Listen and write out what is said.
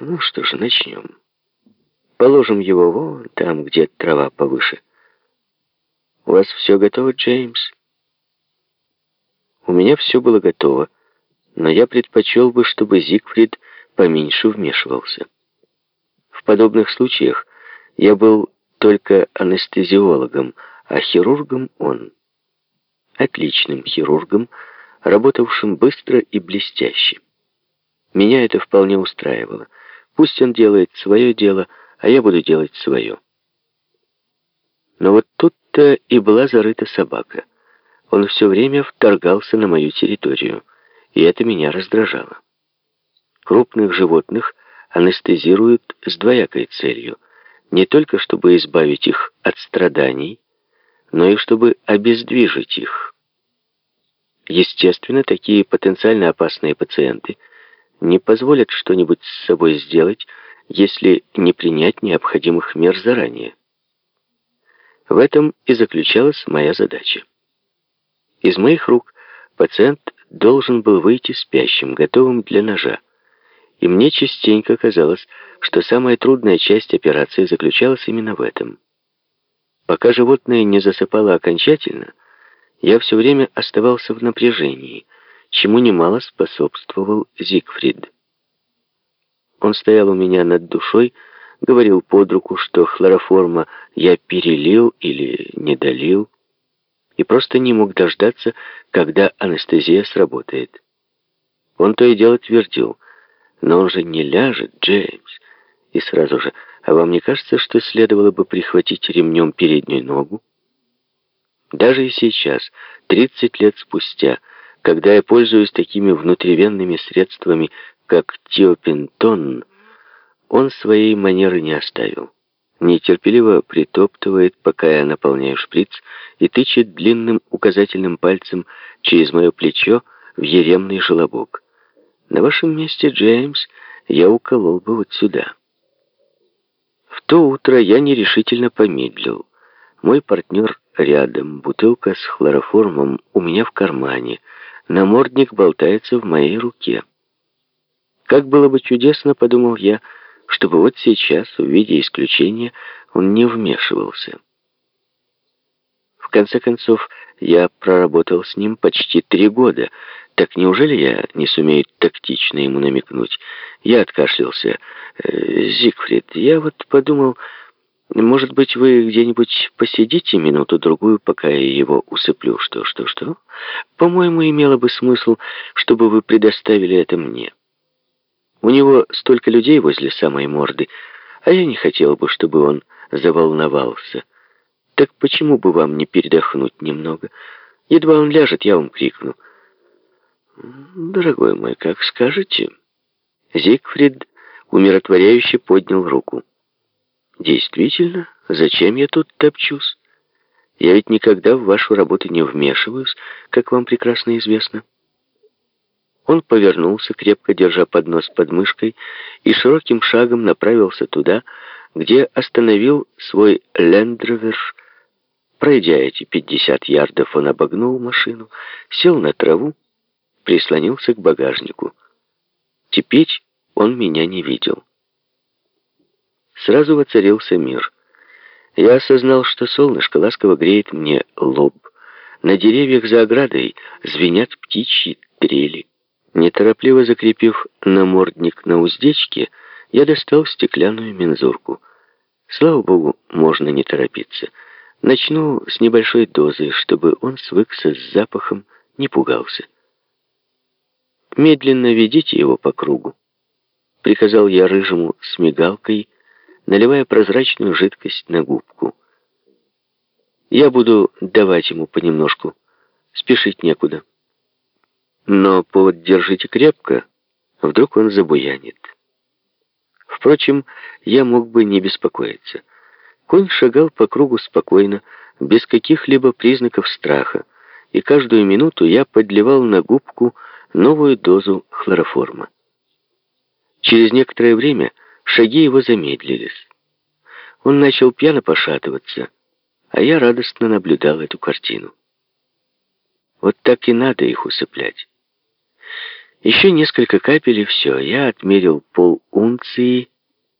Ну что ж, начнем. Положим его вон там, где трава повыше. У вас все готово, Джеймс? У меня все было готово, но я предпочел бы, чтобы Зигфрид поменьше вмешивался. В подобных случаях я был только анестезиологом, а хирургом он. Отличным хирургом, работавшим быстро и блестяще. Меня это вполне устраивало. Пусть он делает свое дело, а я буду делать свое. Но вот тут-то и была зарыта собака. Он все время вторгался на мою территорию, и это меня раздражало. Крупных животных анестезируют с двоякой целью. Не только чтобы избавить их от страданий, но и чтобы обездвижить их. Естественно, такие потенциально опасные пациенты – не позволят что-нибудь с собой сделать, если не принять необходимых мер заранее. В этом и заключалась моя задача. Из моих рук пациент должен был выйти спящим, готовым для ножа. И мне частенько казалось, что самая трудная часть операции заключалась именно в этом. Пока животное не засыпало окончательно, я все время оставался в напряжении – чему немало способствовал Зигфрид. Он стоял у меня над душой, говорил под руку, что хлороформа я перелил или не долил, и просто не мог дождаться, когда анестезия сработает. Он то и дело твердил, но он же не ляжет, Джеймс. И сразу же, а вам не кажется, что следовало бы прихватить ремнем переднюю ногу? Даже и сейчас, 30 лет спустя, когда я пользуюсь такими внутривенными средствами, как тиопентон, он своей манеры не оставил. Нетерпеливо притоптывает, пока я наполняю шприц, и тычет длинным указательным пальцем через мое плечо в еремный желобок. На вашем месте, Джеймс, я уколол бы вот сюда. В то утро я нерешительно помедлил. Мой партнер рядом, бутылка с хлороформом у меня в кармане — намордник болтается в моей руке. Как было бы чудесно, подумал я, чтобы вот сейчас, в виде исключения, он не вмешивался. В конце концов, я проработал с ним почти три года. Так неужели я не сумею тактично ему намекнуть? Я откашлялся. «Э, «Зигфрид, я вот подумал...» Может быть, вы где-нибудь посидите минуту-другую, пока я его усыплю? Что, что, что? По-моему, имело бы смысл, чтобы вы предоставили это мне. У него столько людей возле самой морды, а я не хотел бы, чтобы он заволновался. Так почему бы вам не передохнуть немного? Едва он ляжет, я вам крикну. Дорогой мой, как скажете. Зигфрид умиротворяюще поднял руку. Действительно, зачем я тут топчусь? Я ведь никогда в вашу работу не вмешиваюсь, как вам прекрасно известно. Он повернулся, крепко держа поднос под мышкой, и широким шагом направился туда, где остановил свой лендровер. Пройдя эти пятьдесят ярдов, он обогнул машину, сел на траву, прислонился к багажнику. Теперь он меня не видел сразу воцарился мир. Я осознал, что солнышко ласково греет мне лоб. На деревьях за оградой звенят птичьи трели. Неторопливо закрепив намордник на уздечке, я достал стеклянную мензурку. Слава богу, можно не торопиться. Начну с небольшой дозы, чтобы он свыкся с запахом, не пугался. «Медленно ведите его по кругу», — приказал я рыжему с мигалкой, наливая прозрачную жидкость на губку. Я буду давать ему понемножку. Спешить некуда. Но повод держите крепко, вдруг он забуянит. Впрочем, я мог бы не беспокоиться. Конь шагал по кругу спокойно, без каких-либо признаков страха, и каждую минуту я подливал на губку новую дозу хлороформа. Через некоторое время Шаги его замедлились. Он начал пьяно пошатываться, а я радостно наблюдал эту картину. Вот так и надо их усыплять. Еще несколько капель и все. Я отмерил пол унции